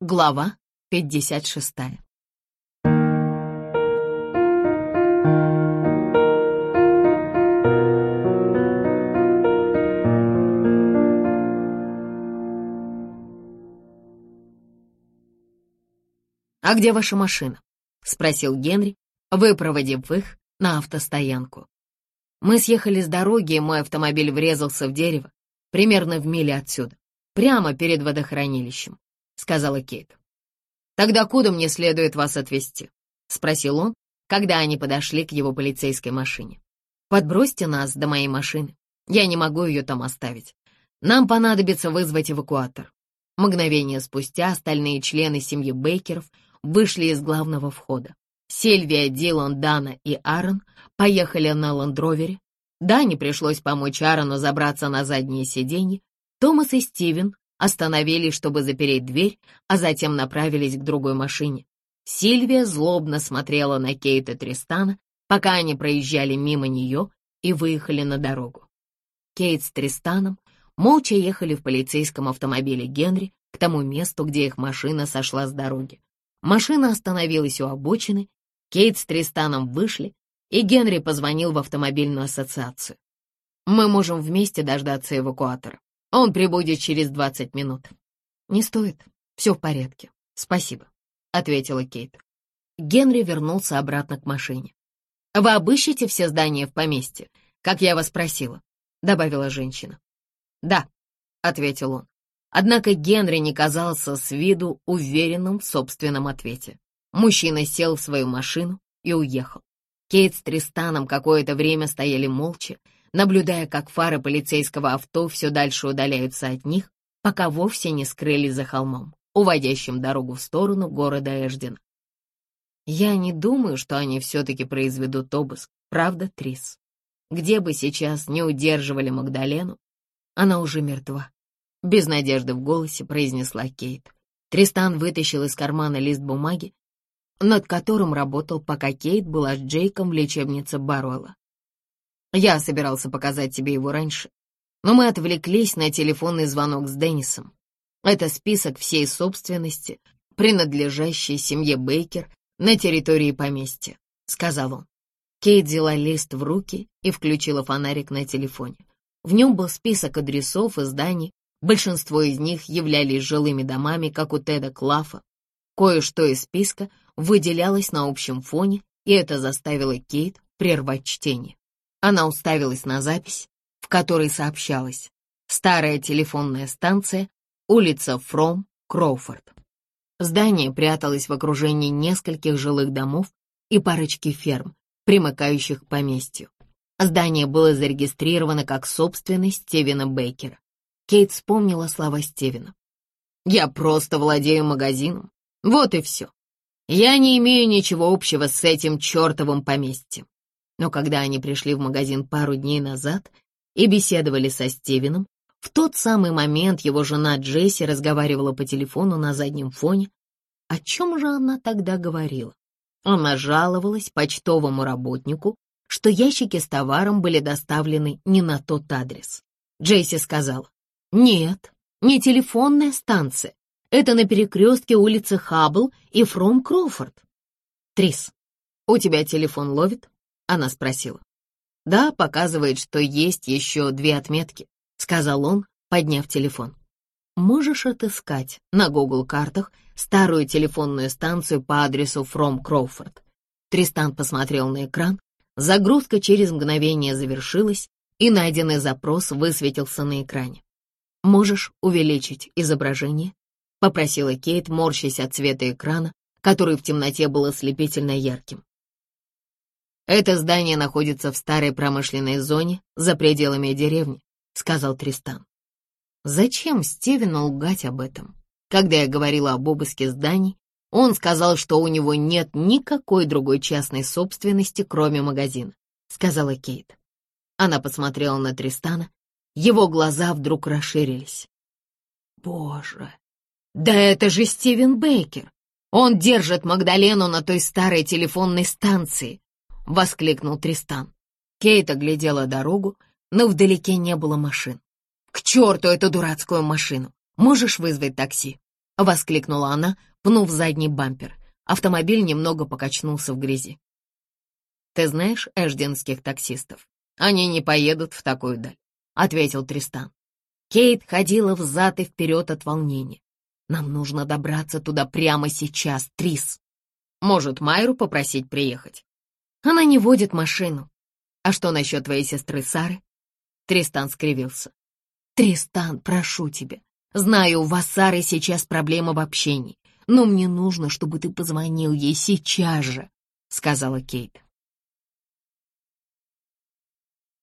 Глава 56 «А где ваша машина?» — спросил Генри, выпроводив их на автостоянку. Мы съехали с дороги, и мой автомобиль врезался в дерево, примерно в миле отсюда, прямо перед водохранилищем, — сказала Кейт. «Тогда куда мне следует вас отвезти?» — спросил он, когда они подошли к его полицейской машине. «Подбросьте нас до моей машины. Я не могу ее там оставить. Нам понадобится вызвать эвакуатор». Мгновение спустя остальные члены семьи Бейкеров вышли из главного входа. Сильвия, Дилан, Дана и Аарон поехали на ландровере. Дане пришлось помочь Аарону забраться на заднее сиденье. Томас и Стивен остановились, чтобы запереть дверь, а затем направились к другой машине. Сильвия злобно смотрела на Кейт и Тристана, пока они проезжали мимо нее и выехали на дорогу. Кейт с Тристаном молча ехали в полицейском автомобиле Генри к тому месту, где их машина сошла с дороги. Машина остановилась у обочины, Кейт с Тристаном вышли, и Генри позвонил в автомобильную ассоциацию. «Мы можем вместе дождаться эвакуатора. Он прибудет через 20 минут». «Не стоит. Все в порядке. Спасибо», — ответила Кейт. Генри вернулся обратно к машине. «Вы обыщете все здания в поместье, как я вас просила», — добавила женщина. «Да», — ответил он. Однако Генри не казался с виду уверенным в собственном ответе. Мужчина сел в свою машину и уехал. Кейт с Тристаном какое-то время стояли молча, наблюдая, как фары полицейского авто все дальше удаляются от них, пока вовсе не скрылись за холмом, уводящим дорогу в сторону города Эждин. Я не думаю, что они все-таки произведут обыск, правда, Трис? Где бы сейчас не удерживали Магдалену, она уже мертва. Без надежды в голосе произнесла Кейт. Тристан вытащил из кармана лист бумаги, над которым работал, пока Кейт была с Джейком в лечебнице Баруэлла. Я собирался показать тебе его раньше, но мы отвлеклись на телефонный звонок с Деннисом. Это список всей собственности, принадлежащей семье Бейкер на территории поместья, — сказал он. Кейт взяла лист в руки и включила фонарик на телефоне. В нем был список адресов и зданий, Большинство из них являлись жилыми домами, как у Теда Клафа. Кое-что из списка выделялось на общем фоне, и это заставило Кейт прервать чтение. Она уставилась на запись, в которой сообщалось «Старая телефонная станция, улица Фром, Кроуфорд». Здание пряталось в окружении нескольких жилых домов и парочки ферм, примыкающих к поместью. Здание было зарегистрировано как собственность Стивена Бейкера. Кейт вспомнила слова Стивена. «Я просто владею магазином. Вот и все. Я не имею ничего общего с этим чертовым поместьем». Но когда они пришли в магазин пару дней назад и беседовали со Стивеном, в тот самый момент его жена Джесси разговаривала по телефону на заднем фоне. О чем же она тогда говорила? Она жаловалась почтовому работнику, что ящики с товаром были доставлены не на тот адрес. Джесси сказала, нет, не телефонная станция. Это на перекрестке улицы Хаббл и Фром Кроуфорд. Трис, у тебя телефон ловит? Она спросила. Да, показывает, что есть еще две отметки, сказал он, подняв телефон. Можешь отыскать на Google-картах старую телефонную станцию по адресу Фром Кроуфорд. Тристан посмотрел на экран, загрузка через мгновение завершилась, и найденный запрос высветился на экране. «Можешь увеличить изображение?» — попросила Кейт, морщась от цвета экрана, который в темноте был ослепительно ярким. «Это здание находится в старой промышленной зоне за пределами деревни», — сказал Тристан. «Зачем Стивену лгать об этом? Когда я говорила об обыске зданий, он сказал, что у него нет никакой другой частной собственности, кроме магазина», — сказала Кейт. Она посмотрела на Тристана, его глаза вдруг расширились. «Боже, да это же Стивен Бейкер! Он держит Магдалену на той старой телефонной станции!» — воскликнул Тристан. Кейт оглядела дорогу, но вдалеке не было машин. «К черту эту дурацкую машину! Можешь вызвать такси?» — воскликнула она, пнув задний бампер. Автомобиль немного покачнулся в грязи. «Ты знаешь эжденских таксистов? Они не поедут в такую даль», — ответил Тристан. Кейт ходила взад и вперед от волнения. «Нам нужно добраться туда прямо сейчас, Трис. Может, Майру попросить приехать? Она не водит машину. А что насчет твоей сестры Сары?» Тристан скривился. «Тристан, прошу тебя, знаю, у вас с Сарой сейчас проблема в общении, но мне нужно, чтобы ты позвонил ей сейчас же», — сказала Кейт.